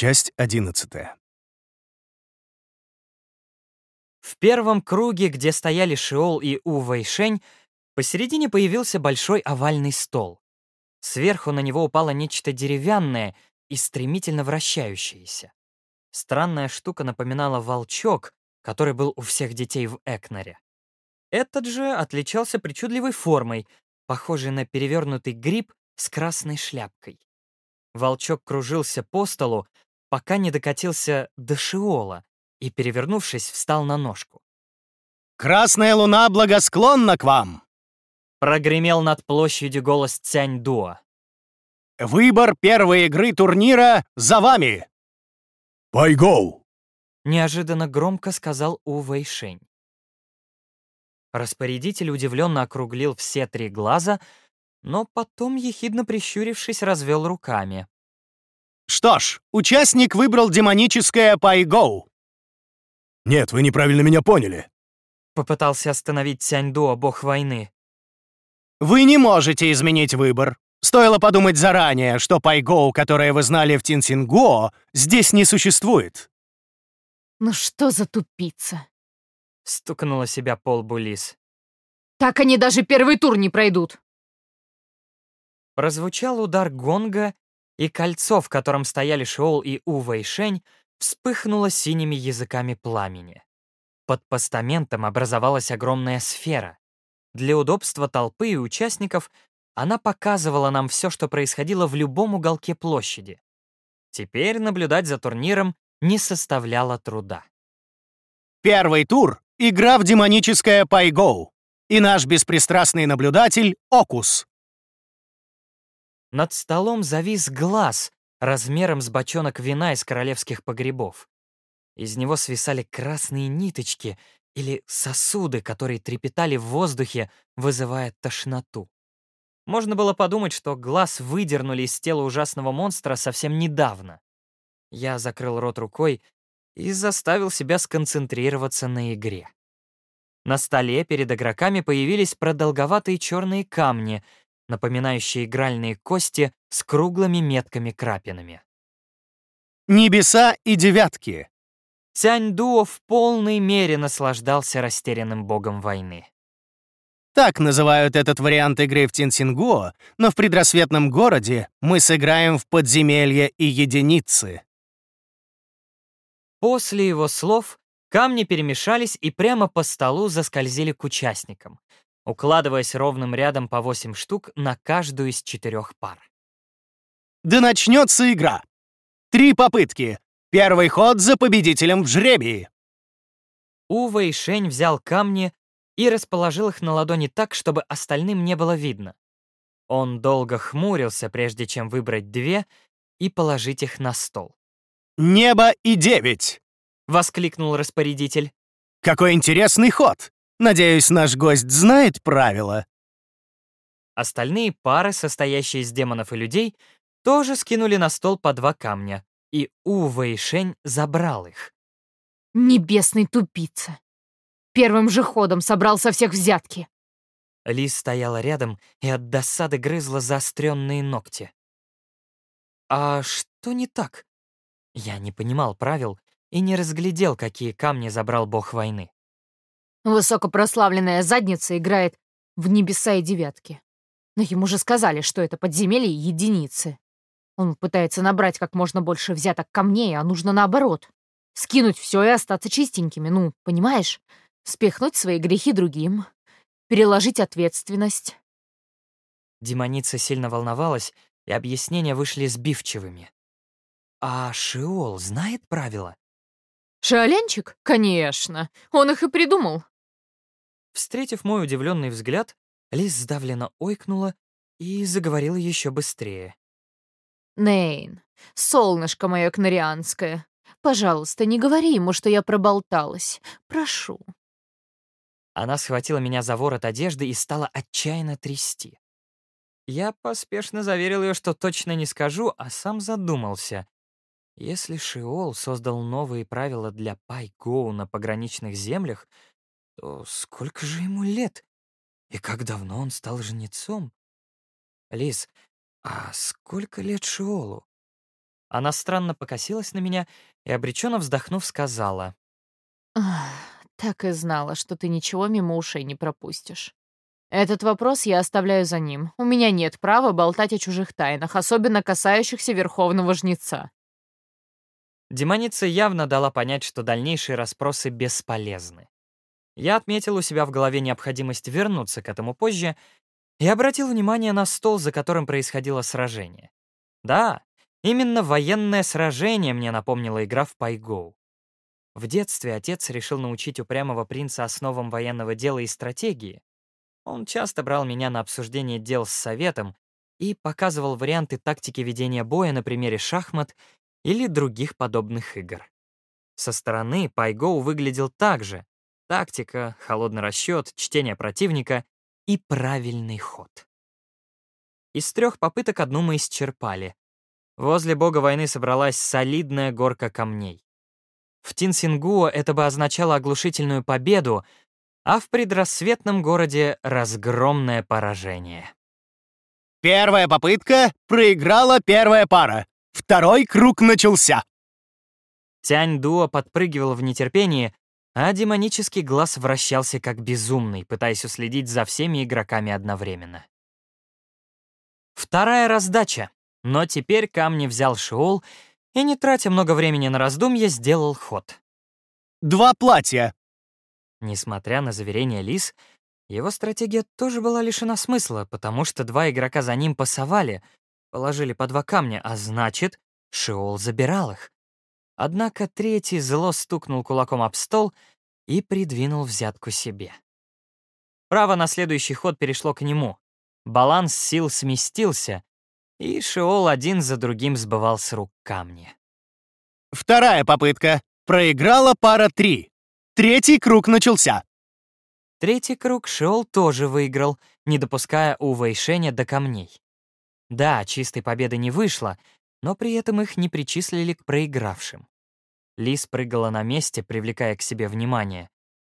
Часть одиннадцатая. В первом круге, где стояли Шиол и У Вэйшень, посередине появился большой овальный стол. Сверху на него упало нечто деревянное и стремительно вращающееся. Странная штука напоминала волчок, который был у всех детей в Экнере. Этот же отличался причудливой формой, похожей на перевернутый гриб с красной шляпкой. Волчок кружился по столу, пока не докатился до Шиола и, перевернувшись, встал на ножку. «Красная луна благосклонна к вам!» Прогремел над площадью голос Цянь-Дуа. «Выбор первой игры турнира за вами!» «Пайгоу!» Неожиданно громко сказал У Вэйшень. Распорядитель удивленно округлил все три глаза, но потом, ехидно прищурившись, развел руками. «Что ж, участник выбрал демоническое Пайгоу!» «Нет, вы неправильно меня поняли!» Попытался остановить Цяньдуа, бог войны. «Вы не можете изменить выбор. Стоило подумать заранее, что Пайгоу, которое вы знали в Тинсинго, здесь не существует». Ну что за тупица? Стукнула себя пол Булис. Так они даже первый тур не пройдут. Прозвучал удар гонга, и кольцо, в котором стояли Шиол и У Вэйшень, вспыхнуло синими языками пламени. Под постаментом образовалась огромная сфера. Для удобства толпы и участников она показывала нам все, что происходило в любом уголке площади. Теперь наблюдать за турниром не составляло труда. Первый тур — игра в демоническое Пайгоу. И наш беспристрастный наблюдатель — Окус. Над столом завис глаз размером с бочонок вина из королевских погребов. Из него свисали красные ниточки или сосуды, которые трепетали в воздухе, вызывая тошноту. Можно было подумать, что глаз выдернули из тела ужасного монстра совсем недавно. Я закрыл рот рукой и заставил себя сконцентрироваться на игре. На столе перед игроками появились продолговатые черные камни, напоминающие игральные кости с круглыми метками-крапинами. Небеса и девятки. Цянь-Дуо в полной мере наслаждался растерянным богом войны. Так называют этот вариант игры в Тинсинго, но в предрассветном городе мы сыграем в подземелье и единицы. После его слов камни перемешались и прямо по столу заскользили к участникам, укладываясь ровным рядом по 8 штук на каждую из четырех пар. Да начнется игра. Три попытки. Первый ход за победителем в жребии. Ува и Шень взял камни и расположил их на ладони так, чтобы остальным не было видно. Он долго хмурился, прежде чем выбрать две и положить их на стол. Небо и девять. — воскликнул распорядитель. Какой интересный ход. Надеюсь, наш гость знает правила. Остальные пары, состоящие из демонов и людей, тоже скинули на стол по два камня, и Ува и Шень забрал их. Небесный тупица. Первым же ходом собрал со всех взятки. Лис стояла рядом и от досады грызла заостренные ногти. «А что не так?» Я не понимал правил и не разглядел, какие камни забрал бог войны. Высокопрославленная задница играет в небеса и девятки. Но ему же сказали, что это подземелье единицы. Он пытается набрать как можно больше взяток камней, а нужно наоборот. Скинуть все и остаться чистенькими, ну, понимаешь? Спихнуть свои грехи другим. Переложить ответственность. Демоница сильно волновалась, и объяснения вышли сбивчивыми. «А Шиол знает правила?» Шаоленчик? Конечно. Он их и придумал. Встретив мой удивленный взгляд, Лис сдавленно ойкнула и заговорила еще быстрее. Нейн, солнышко мое кнарианское, пожалуйста, не говори ему, что я проболталась. Прошу. Она схватила меня за ворот одежды и стала отчаянно трясти. Я поспешно заверил ее, что точно не скажу, а сам задумался. Если Шиол создал новые правила для Пайгоу на пограничных землях, сколько же ему лет? И как давно он стал жнецом? Лис, а сколько лет Шиолу? Она странно покосилась на меня и, обреченно вздохнув, сказала. «Ах, так и знала, что ты ничего мимо ушей не пропустишь. Этот вопрос я оставляю за ним. У меня нет права болтать о чужих тайнах, особенно касающихся Верховного Жнеца. Демоница явно дала понять, что дальнейшие расспросы бесполезны. Я отметил у себя в голове необходимость вернуться к этому позже и обратил внимание на стол, за которым происходило сражение. Да, именно военное сражение мне напомнила игра в Пайгоу. В детстве отец решил научить упрямого принца основам военного дела и стратегии. Он часто брал меня на обсуждение дел с советом и показывал варианты тактики ведения боя на примере шахмат или других подобных игр. Со стороны Пайгоу выглядел так же. Тактика, холодный расчет, чтение противника и правильный ход. Из трех попыток одну мы исчерпали. Возле бога войны собралась солидная горка камней. В Тинсингуо это бы означало оглушительную победу, а в предрассветном городе — разгромное поражение. Первая попытка проиграла первая пара. Второй круг начался. Тянь Дуо подпрыгивал в нетерпении, а демонический глаз вращался как безумный, пытаясь уследить за всеми игроками одновременно. Вторая раздача. Но теперь камни взял Шиол и, не тратя много времени на раздумье, сделал ход. Два платья. Несмотря на заверение Лис, его стратегия тоже была лишена смысла, потому что два игрока за ним пасовали, положили по два камня, а значит, Шиол забирал их. Однако третий зло стукнул кулаком об стол и придвинул взятку себе. Право на следующий ход перешло к нему. Баланс сил сместился, и Шиол один за другим сбывал с рук камни. Вторая попытка. Проиграла пара три. Третий круг начался. Третий круг Шиол тоже выиграл, не допуская У Вэйшеня до камней. Да, чистой победы не вышло, но при этом их не причислили к проигравшим. Лис прыгала на месте, привлекая к себе внимание.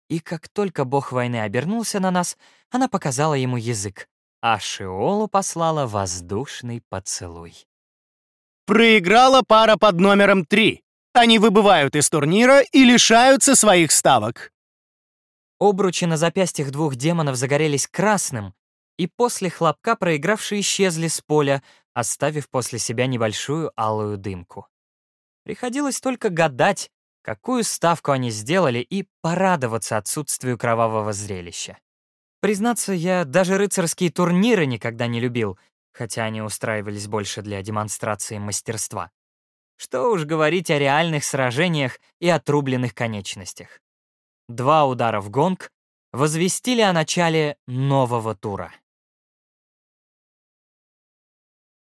И как только бог войны обернулся на нас, она показала ему язык, а Шиолу послала воздушный поцелуй. Проиграла пара под номером три. Они выбывают из турнира и лишаются своих ставок. Обручи на запястьях двух демонов загорелись красным, и после хлопка проигравшие исчезли с поля, оставив после себя небольшую алую дымку. Приходилось только гадать, какую ставку они сделали, и порадоваться отсутствию кровавого зрелища. Признаться, я даже рыцарские турниры никогда не любил, хотя они устраивались больше для демонстрации мастерства. Что уж говорить о реальных сражениях и отрубленных конечностях. Два удара в гонг возвестили о начале нового тура.